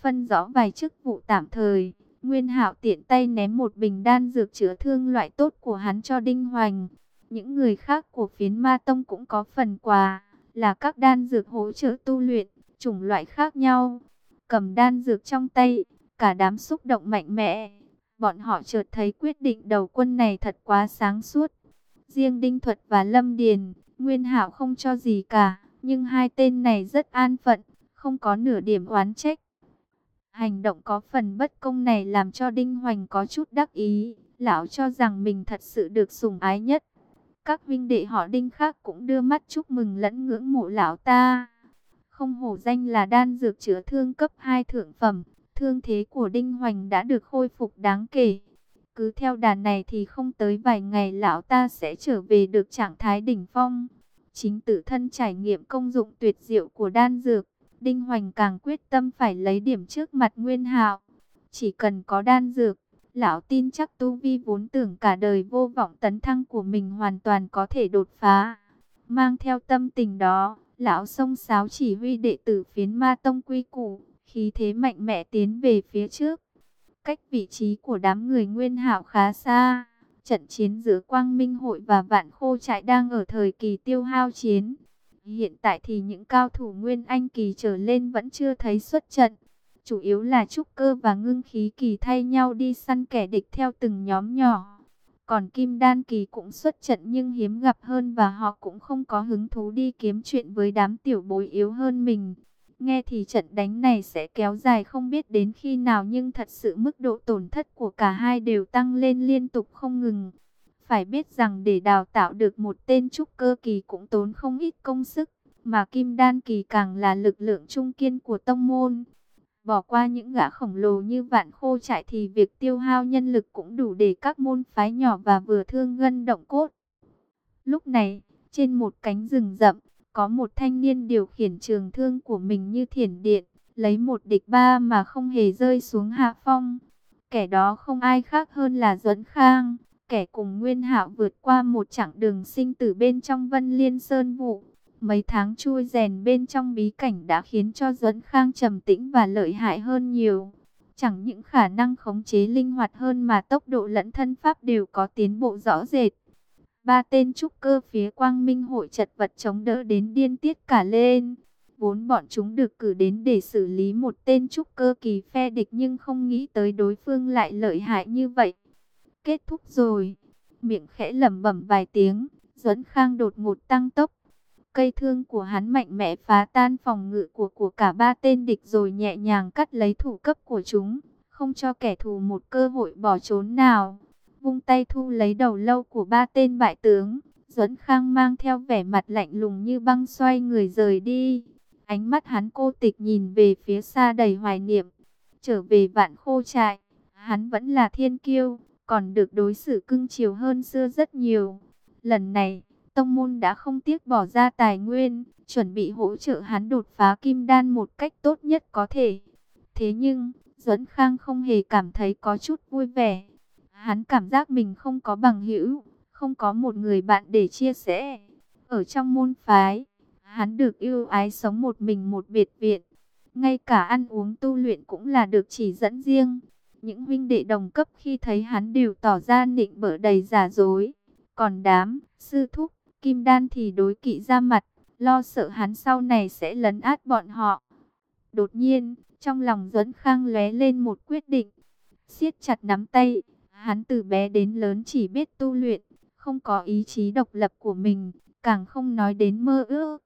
Phân rõ vài chức vụ tạm thời Nguyên Hạo tiện tay ném một bình đan dược chữa thương loại tốt của hắn cho Đinh Hoành. Những người khác của phiến ma tông cũng có phần quà, là các đan dược hỗ trợ tu luyện, chủng loại khác nhau. Cầm đan dược trong tay, cả đám xúc động mạnh mẽ. Bọn họ chợt thấy quyết định đầu quân này thật quá sáng suốt. Riêng Đinh Thuật và Lâm Điền, Nguyên Hạo không cho gì cả, nhưng hai tên này rất an phận, không có nửa điểm oán trách. Hành động có phần bất công này làm cho Đinh Hoành có chút đắc ý, lão cho rằng mình thật sự được sủng ái nhất. Các vinh đệ họ Đinh khác cũng đưa mắt chúc mừng lẫn ngưỡng mộ lão ta. Không hổ danh là đan dược chữa thương cấp 2 thượng phẩm, thương thế của Đinh Hoành đã được khôi phục đáng kể. Cứ theo đàn này thì không tới vài ngày lão ta sẽ trở về được trạng thái đỉnh phong. Chính tự thân trải nghiệm công dụng tuyệt diệu của đan dược, Đinh Hoành càng quyết tâm phải lấy điểm trước mặt Nguyên Hạo. Chỉ cần có đan dược, lão tin chắc tu vi vốn tưởng cả đời vô vọng tấn thăng của mình hoàn toàn có thể đột phá. Mang theo tâm tình đó, lão sông sáo chỉ huy đệ tử phiến ma tông quy củ, khí thế mạnh mẽ tiến về phía trước. Cách vị trí của đám người nguyên Hạo khá xa, trận chiến giữa Quang Minh Hội và Vạn Khô Trại đang ở thời kỳ tiêu hao chiến. Hiện tại thì những cao thủ Nguyên Anh kỳ trở lên vẫn chưa thấy xuất trận. Chủ yếu là trúc cơ và ngưng khí kỳ thay nhau đi săn kẻ địch theo từng nhóm nhỏ. Còn Kim Đan Kỳ cũng xuất trận nhưng hiếm gặp hơn và họ cũng không có hứng thú đi kiếm chuyện với đám tiểu bối yếu hơn mình. Nghe thì trận đánh này sẽ kéo dài không biết đến khi nào nhưng thật sự mức độ tổn thất của cả hai đều tăng lên liên tục không ngừng. Phải biết rằng để đào tạo được một tên trúc cơ kỳ cũng tốn không ít công sức, mà Kim Đan Kỳ càng là lực lượng trung kiên của tông môn. Bỏ qua những gã khổng lồ như vạn khô trại thì việc tiêu hao nhân lực cũng đủ để các môn phái nhỏ và vừa thương ngân động cốt. Lúc này, trên một cánh rừng rậm, có một thanh niên điều khiển trường thương của mình như thiền điện, lấy một địch ba mà không hề rơi xuống hạ phong. Kẻ đó không ai khác hơn là Duẫn Khang, kẻ cùng Nguyên Hạo vượt qua một chặng đường sinh tử bên trong Vân Liên Sơn vụ. Mấy tháng chui rèn bên trong bí cảnh đã khiến cho Duẫn Khang trầm tĩnh và lợi hại hơn nhiều. Chẳng những khả năng khống chế linh hoạt hơn mà tốc độ lẫn thân pháp đều có tiến bộ rõ rệt. Ba tên trúc cơ phía quang minh hội chật vật chống đỡ đến điên tiết cả lên. Vốn bọn chúng được cử đến để xử lý một tên trúc cơ kỳ phe địch nhưng không nghĩ tới đối phương lại lợi hại như vậy. Kết thúc rồi. Miệng khẽ lẩm bẩm vài tiếng, Duẫn Khang đột ngột tăng tốc. Cây thương của hắn mạnh mẽ phá tan phòng ngự của của cả ba tên địch rồi nhẹ nhàng cắt lấy thủ cấp của chúng, không cho kẻ thù một cơ hội bỏ trốn nào. Vung tay thu lấy đầu lâu của ba tên bại tướng, Duẫn Khang mang theo vẻ mặt lạnh lùng như băng xoay người rời đi. Ánh mắt hắn cô tịch nhìn về phía xa đầy hoài niệm. Trở về vạn khô trại, hắn vẫn là thiên kiêu, còn được đối xử cưng chiều hơn xưa rất nhiều. Lần này, Tông môn đã không tiếc bỏ ra tài nguyên, chuẩn bị hỗ trợ hắn đột phá kim đan một cách tốt nhất có thể. Thế nhưng, Duẫn Khang không hề cảm thấy có chút vui vẻ. Hắn cảm giác mình không có bằng hữu, không có một người bạn để chia sẻ. Ở trong môn phái, hắn được yêu ái sống một mình một biệt viện. Ngay cả ăn uống tu luyện cũng là được chỉ dẫn riêng. Những huynh đệ đồng cấp khi thấy hắn đều tỏ ra nịnh bở đầy giả dối. Còn đám, sư thúc, Kim Đan thì đối kỵ ra mặt, lo sợ hắn sau này sẽ lấn át bọn họ. Đột nhiên, trong lòng Duẫn Khang lóe lên một quyết định, siết chặt nắm tay, hắn từ bé đến lớn chỉ biết tu luyện, không có ý chí độc lập của mình, càng không nói đến mơ ước.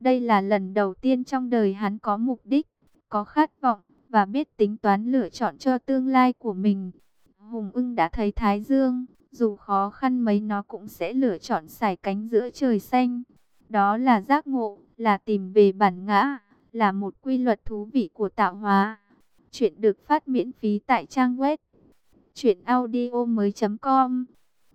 Đây là lần đầu tiên trong đời hắn có mục đích, có khát vọng và biết tính toán lựa chọn cho tương lai của mình. Hùng ưng đã thấy Thái Dương, dù khó khăn mấy nó cũng sẽ lựa chọn sải cánh giữa trời xanh. Đó là giác ngộ, là tìm về bản ngã, là một quy luật thú vị của tạo hóa. Chuyện được phát miễn phí tại trang web truyệnaudiomoi.com.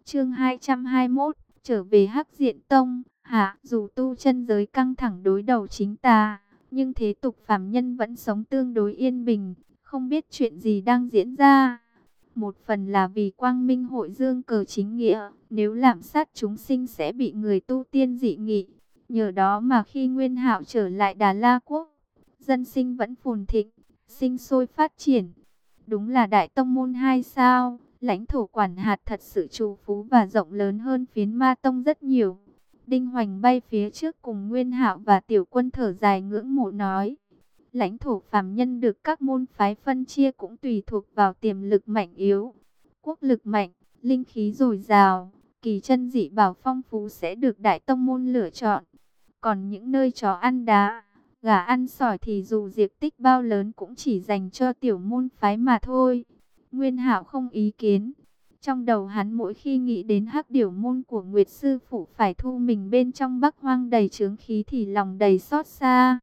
Chương 221, trở về Hắc Diện Tông, hạ, dù tu chân giới căng thẳng đối đầu chính ta, nhưng thế tục phàm nhân vẫn sống tương đối yên bình, không biết chuyện gì đang diễn ra. Một phần là vì quang minh hội dương cờ chính nghĩa, nếu làm sát chúng sinh sẽ bị người tu tiên dị nghị. Nhờ đó mà khi Nguyên Hạo trở lại Đà La Quốc, dân sinh vẫn phồn thịnh, sinh sôi phát triển. Đúng là đại tông môn hai sao, lãnh thổ quản hạt thật sự trù phú và rộng lớn hơn phiến ma tông rất nhiều. Đinh Hoành bay phía trước cùng Nguyên Hạo và Tiểu Quân thở dài ngưỡng mộ nói: lãnh thổ phàm nhân được các môn phái phân chia cũng tùy thuộc vào tiềm lực mạnh yếu. Quốc lực mạnh, linh khí dồi dào, kỳ chân dị bảo phong phú sẽ được đại tông môn lựa chọn. Còn những nơi chó ăn đá, gà ăn sỏi thì dù diệt tích bao lớn cũng chỉ dành cho tiểu môn phái mà thôi. Nguyên Hạo không ý kiến. Trong đầu hắn mỗi khi nghĩ đến hắc điểu môn của Nguyệt Sư Phụ phải thu mình bên trong bắc hoang đầy trướng khí thì lòng đầy xót xa.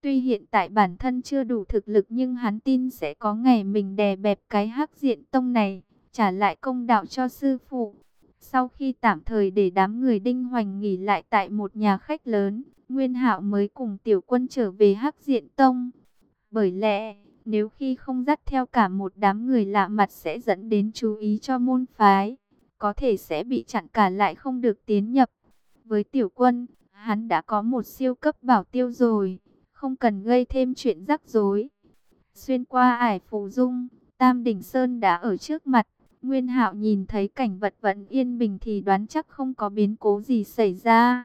Tuy hiện tại bản thân chưa đủ thực lực nhưng hắn tin sẽ có ngày mình đè bẹp cái hắc diện tông này, trả lại công đạo cho sư phụ. Sau khi tạm thời để đám người đinh hoành nghỉ lại tại một nhà khách lớn, Nguyên Hạo mới cùng tiểu quân trở về hắc diện tông. Bởi lẽ, nếu khi không dắt theo cả một đám người lạ mặt sẽ dẫn đến chú ý cho môn phái, có thể sẽ bị chặn cả lại không được tiến nhập. Với tiểu quân, hắn đã có một siêu cấp bảo tiêu rồi không cần gây thêm chuyện rắc rối. Xuyên qua ải phù dung, Tam Đỉnh Sơn đã ở trước mặt. Nguyên Hạo nhìn thấy cảnh vật vẫn yên bình thì đoán chắc không có biến cố gì xảy ra.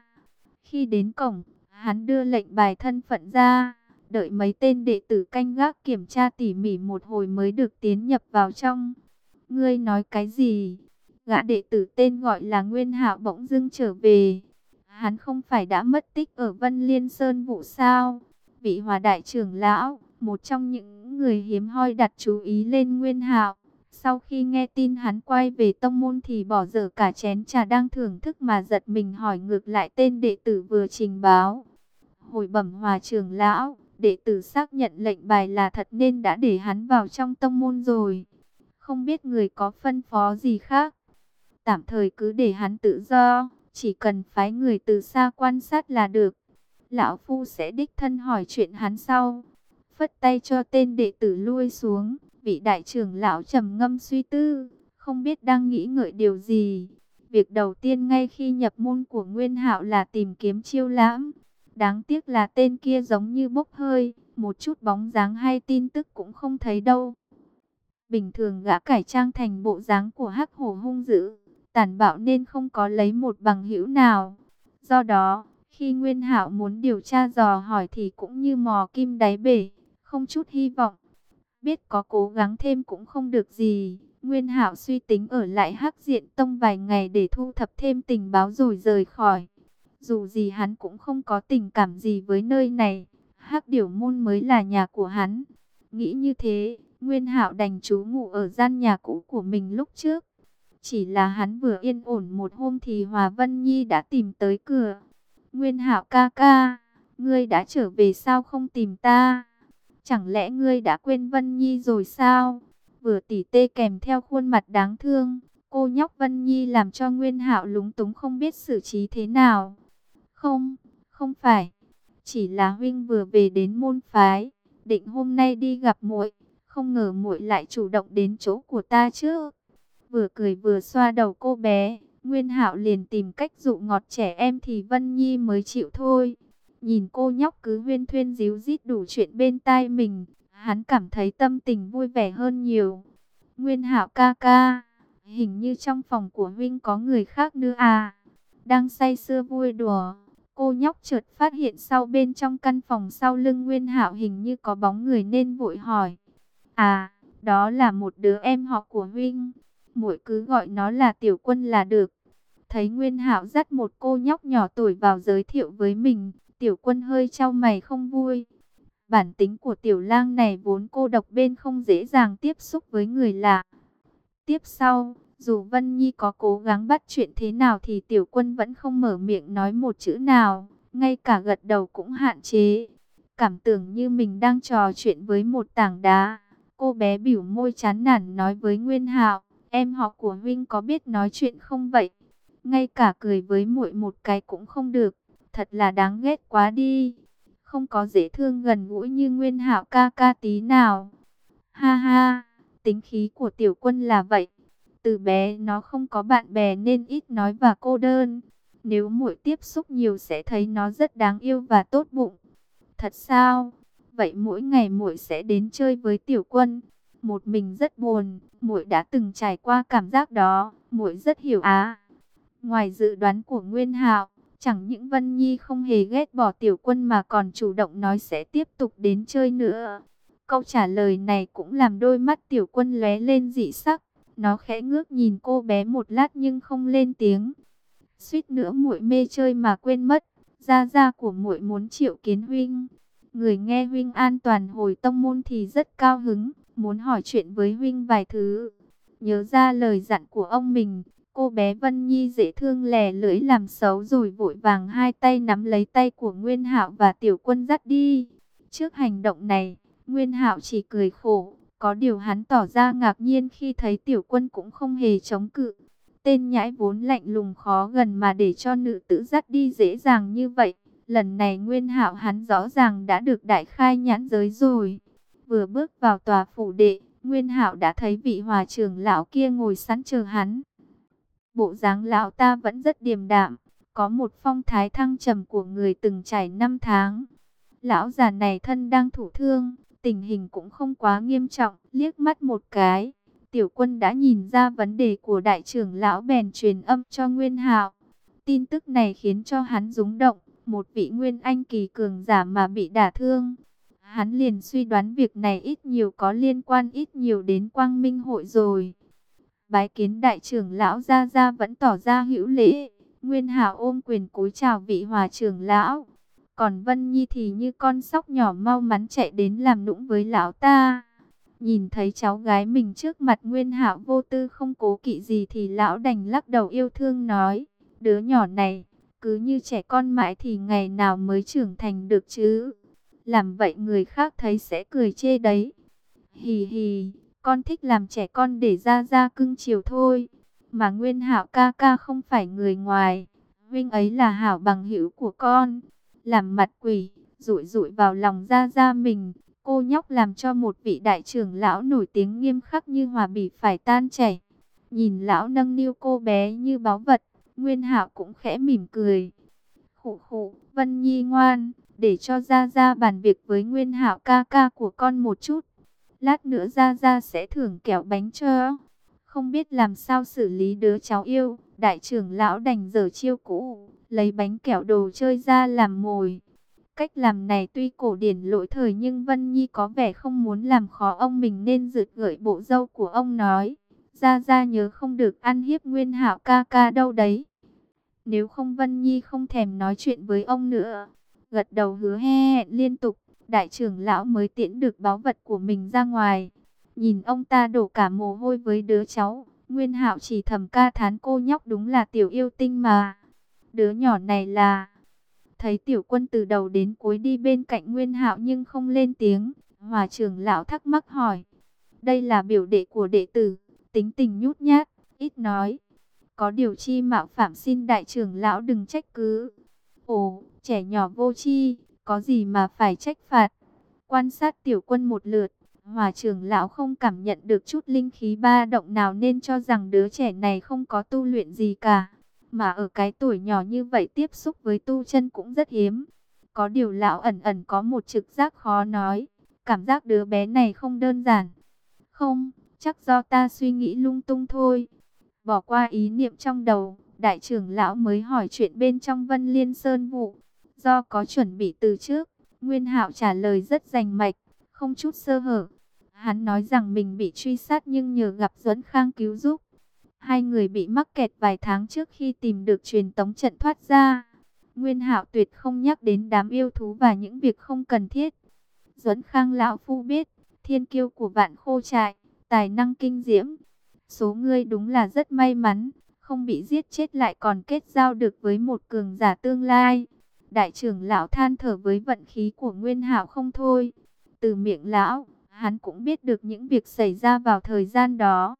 Khi đến cổng, hắn đưa lệnh bài thân phận ra, đợi mấy tên đệ tử canh gác kiểm tra tỉ mỉ một hồi mới được tiến nhập vào trong. Ngươi nói cái gì? Gã đệ tử tên gọi là Nguyên Hạo bỗng dưng trở về. Hắn không phải đã mất tích ở Vân Liên Sơn vụ sao? vị hòa đại trưởng lão, một trong những người hiếm hoi đặt chú ý lên Nguyên Hạo. Sau khi nghe tin hắn quay về tông môn thì bỏ dở cả chén trà đang thưởng thức mà giật mình hỏi ngược lại tên đệ tử vừa trình báo. Hồi bẩm hòa trưởng lão, đệ tử xác nhận lệnh bài là thật nên đã để hắn vào trong tông môn rồi. Không biết người có phân phó gì khác. Tạm thời cứ để hắn tự do, chỉ cần phái người từ xa quan sát là được lão phu sẽ đích thân hỏi chuyện hắn sau. Phất tay cho tên đệ tử lui xuống, vị đại trưởng lão trầm ngâm suy tư, không biết đang nghĩ ngợi điều gì. Việc đầu tiên ngay khi nhập môn của Nguyên Hạo là tìm kiếm chiêu lãm. Đáng tiếc là tên kia giống như bốc hơi, một chút bóng dáng hay tin tức cũng không thấy đâu. Bình thường gã cải trang thành bộ dáng của hắc hổ hung dữ, tàn bạo nên không có lấy một bằng hữu nào. Do đó, khi Nguyên Hạo muốn điều tra dò hỏi thì cũng như mò kim đáy bể, không chút hy vọng. Biết có cố gắng thêm cũng không được gì. Nguyên Hạo suy tính ở lại Hắc Diện Tông vài ngày để thu thập thêm tình báo rồi rời khỏi. Dù gì hắn cũng không có tình cảm gì với nơi này, Hắc Điểu Môn mới là nhà của hắn. Nghĩ như thế, Nguyên Hạo đành trú ngụ ở gian nhà cũ của mình lúc trước. Chỉ là hắn vừa yên ổn một hôm thì Hòa Vân Nhi đã tìm tới cửa. Nguyên Hạo ca ca, ngươi đã trở về sao không tìm ta? Chẳng lẽ ngươi đã quên Vân Nhi rồi sao? Vừa tỉ tê kèm theo khuôn mặt đáng thương, cô nhóc Vân Nhi làm cho Nguyên Hạo lúng túng không biết xử trí thế nào. Không, không phải, chỉ là huynh vừa về đến môn phái, định hôm nay đi gặp muội, không ngờ muội lại chủ động đến chỗ của ta chứ. Vừa cười vừa xoa đầu cô bé, Nguyên Hạo liền tìm cách dụ ngọt trẻ em thì Vân Nhi mới chịu thôi. Nhìn cô nhóc cứ huyên thuyên díu dít đủ chuyện bên tai mình, hắn cảm thấy tâm tình vui vẻ hơn nhiều. Nguyên Hạo ca ca, hình như trong phòng của huynh có người khác nữa à? Đang say sưa vui đùa, cô nhóc chợt phát hiện sau bên trong căn phòng sau lưng Nguyên Hạo hình như có bóng người nên vội hỏi. À, đó là một đứa em họ của huynh muội cứ gọi nó là tiểu quân là được. Thấy Nguyên Hạo dắt một cô nhóc nhỏ tuổi vào giới thiệu với mình, tiểu quân hơi trao mày không vui. Bản tính của tiểu lang này vốn cô độc bên không dễ dàng tiếp xúc với người lạ. Tiếp sau, dù Vân Nhi có cố gắng bắt chuyện thế nào thì tiểu quân vẫn không mở miệng nói một chữ nào, ngay cả gật đầu cũng hạn chế. Cảm tưởng như mình đang trò chuyện với một tảng đá. Cô bé biểu môi chán nản nói với Nguyên Hạo, em họ của huynh có biết nói chuyện không vậy? ngay cả cười với muội một cái cũng không được, thật là đáng ghét quá đi. Không có dễ thương gần gũi như Nguyên Hạo ca ca tí nào. Ha ha, tính khí của tiểu quân là vậy. Từ bé nó không có bạn bè nên ít nói và cô đơn. Nếu muội tiếp xúc nhiều sẽ thấy nó rất đáng yêu và tốt bụng. Thật sao? Vậy mỗi ngày muội sẽ đến chơi với tiểu quân. Một mình rất buồn, muội đã từng trải qua cảm giác đó, muội rất hiểu á. Ngoài dự đoán của Nguyên Hạo, chẳng những Vân Nhi không hề ghét bỏ tiểu quân mà còn chủ động nói sẽ tiếp tục đến chơi nữa. Câu trả lời này cũng làm đôi mắt tiểu quân lóe lên dị sắc. Nó khẽ ngước nhìn cô bé một lát nhưng không lên tiếng. Suýt nữa muội mê chơi mà quên mất, gia gia của muội muốn triệu kiến huynh. Người nghe huynh an toàn hồi tông môn thì rất cao hứng, muốn hỏi chuyện với huynh vài thứ. Nhớ ra lời dặn của ông mình, cô bé Vân Nhi dễ thương lè lưỡi làm xấu rồi vội vàng hai tay nắm lấy tay của Nguyên Hạo và Tiểu Quân dắt đi. Trước hành động này, Nguyên Hạo chỉ cười khổ, có điều hắn tỏ ra ngạc nhiên khi thấy Tiểu Quân cũng không hề chống cự. Tên nhãi vốn lạnh lùng khó gần mà để cho nữ tử dắt đi dễ dàng như vậy. Lần này Nguyên Hạo hắn rõ ràng đã được đại khai nhãn giới rồi. Vừa bước vào tòa phủ đệ, Nguyên Hạo đã thấy vị hòa trưởng lão kia ngồi sẵn chờ hắn. Bộ dáng lão ta vẫn rất điềm đạm, có một phong thái thăng trầm của người từng trải năm tháng. Lão già này thân đang thủ thương, tình hình cũng không quá nghiêm trọng, liếc mắt một cái. Tiểu quân đã nhìn ra vấn đề của đại trưởng lão bèn truyền âm cho Nguyên Hạo. Tin tức này khiến cho hắn rúng động, một vị Nguyên Anh kỳ cường giả mà bị đả thương. Hắn liền suy đoán việc này ít nhiều có liên quan ít nhiều đến quang minh hội rồi. Bái kiến đại trưởng lão Gia Gia vẫn tỏ ra hữu lễ. Nguyên Hạo ôm quyền cúi chào vị hòa trưởng lão. Còn Vân Nhi thì như con sóc nhỏ mau mắn chạy đến làm nũng với lão ta. Nhìn thấy cháu gái mình trước mặt Nguyên Hạo vô tư không cố kỵ gì thì lão đành lắc đầu yêu thương nói. Đứa nhỏ này, cứ như trẻ con mãi thì ngày nào mới trưởng thành được chứ. Làm vậy người khác thấy sẽ cười chê đấy. Hì hì, con thích làm trẻ con để ra ra cưng chiều thôi. Mà Nguyên Hạo ca ca không phải người ngoài. huynh ấy là hảo bằng hữu của con. Làm mặt quỷ, rụi rụi vào lòng ra ra mình. Cô nhóc làm cho một vị đại trưởng lão nổi tiếng nghiêm khắc như hòa bỉ phải tan chảy. Nhìn lão nâng niu cô bé như báu vật, Nguyên Hạo cũng khẽ mỉm cười. Khụ khụ, Vân Nhi ngoan, để cho Gia Gia bàn việc với Nguyên Hạo ca ca của con một chút. Lát nữa Gia Gia sẽ thưởng kẹo bánh cho. Không biết làm sao xử lý đứa cháu yêu, đại trưởng lão đành dở chiêu cũ, lấy bánh kẹo đồ chơi ra làm mồi. Cách làm này tuy cổ điển lỗi thời nhưng Vân Nhi có vẻ không muốn làm khó ông mình nên rượt gợi bộ dâu của ông nói. Gia Gia nhớ không được ăn hiếp Nguyên Hạo ca ca đâu đấy. Nếu không Vân Nhi không thèm nói chuyện với ông nữa. Gật đầu hứa hẹn liên tục, đại trưởng lão mới tiễn được báu vật của mình ra ngoài. Nhìn ông ta đổ cả mồ hôi với đứa cháu, Nguyên Hạo chỉ thầm ca thán cô nhóc đúng là tiểu yêu tinh mà. Đứa nhỏ này là... Thấy tiểu quân từ đầu đến cuối đi bên cạnh Nguyên Hạo nhưng không lên tiếng, Hòa trưởng lão thắc mắc hỏi. Đây là biểu đệ của đệ tử, tính tình nhút nhát, ít nói. Có điều chi mạo phạm xin đại trưởng lão đừng trách cứ. Ồ, trẻ nhỏ vô chi, có gì mà phải trách phạt. Quan sát tiểu quân một lượt, hòa trưởng lão không cảm nhận được chút linh khí ba động nào nên cho rằng đứa trẻ này không có tu luyện gì cả. Mà ở cái tuổi nhỏ như vậy tiếp xúc với tu chân cũng rất hiếm. Có điều lão ẩn ẩn có một trực giác khó nói. Cảm giác đứa bé này không đơn giản. Không, chắc do ta suy nghĩ lung tung thôi. Bỏ qua ý niệm trong đầu, đại trưởng lão mới hỏi chuyện bên trong Vân Liên Sơn vụ. Do có chuẩn bị từ trước, Nguyên Hạo trả lời rất rành mạch, không chút sơ hở. Hắn nói rằng mình bị truy sát nhưng nhờ gặp Duẫn Khang cứu giúp. Hai người bị mắc kẹt vài tháng trước khi tìm được truyền tống trận thoát ra. Nguyên Hạo tuyệt không nhắc đến đám yêu thú và những việc không cần thiết. Duẫn Khang lão phu biết, thiên kiêu của vạn khô trại, tài năng kinh diễm. Số ngươi đúng là rất may mắn, không bị giết chết lại còn kết giao được với một cường giả tương lai. Đại trưởng lão than thở với vận khí của Nguyên Hạo không thôi. Từ miệng lão, hắn cũng biết được những việc xảy ra vào thời gian đó.